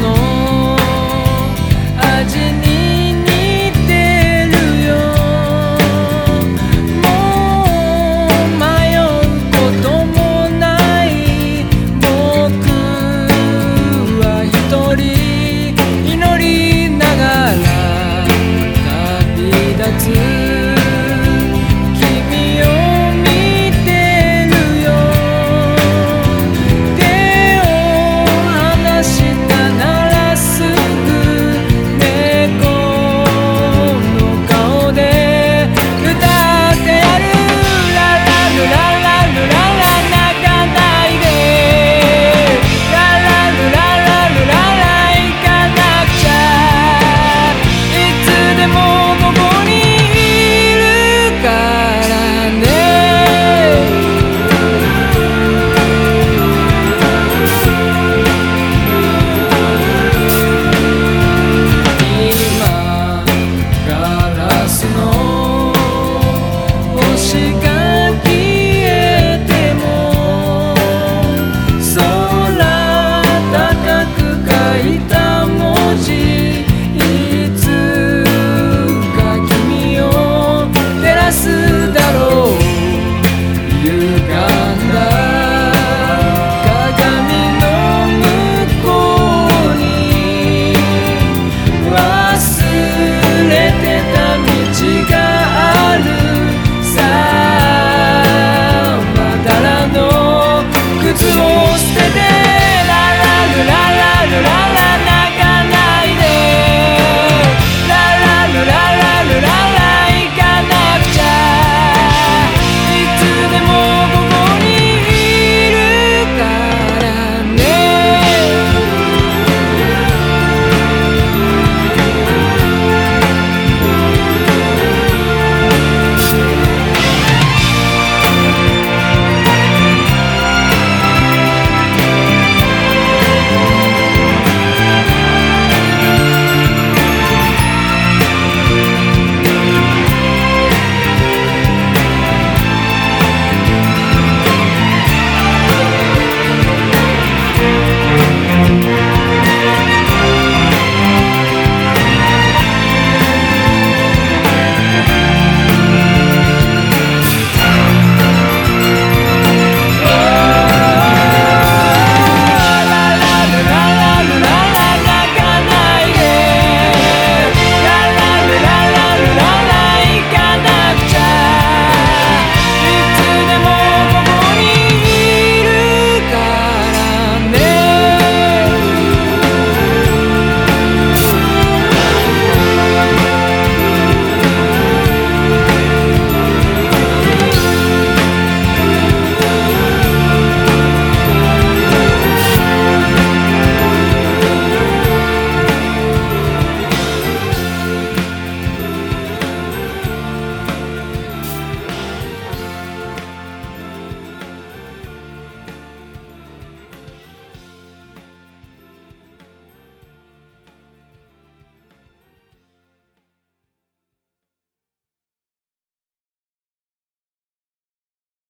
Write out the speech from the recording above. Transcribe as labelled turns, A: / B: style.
A: no, no.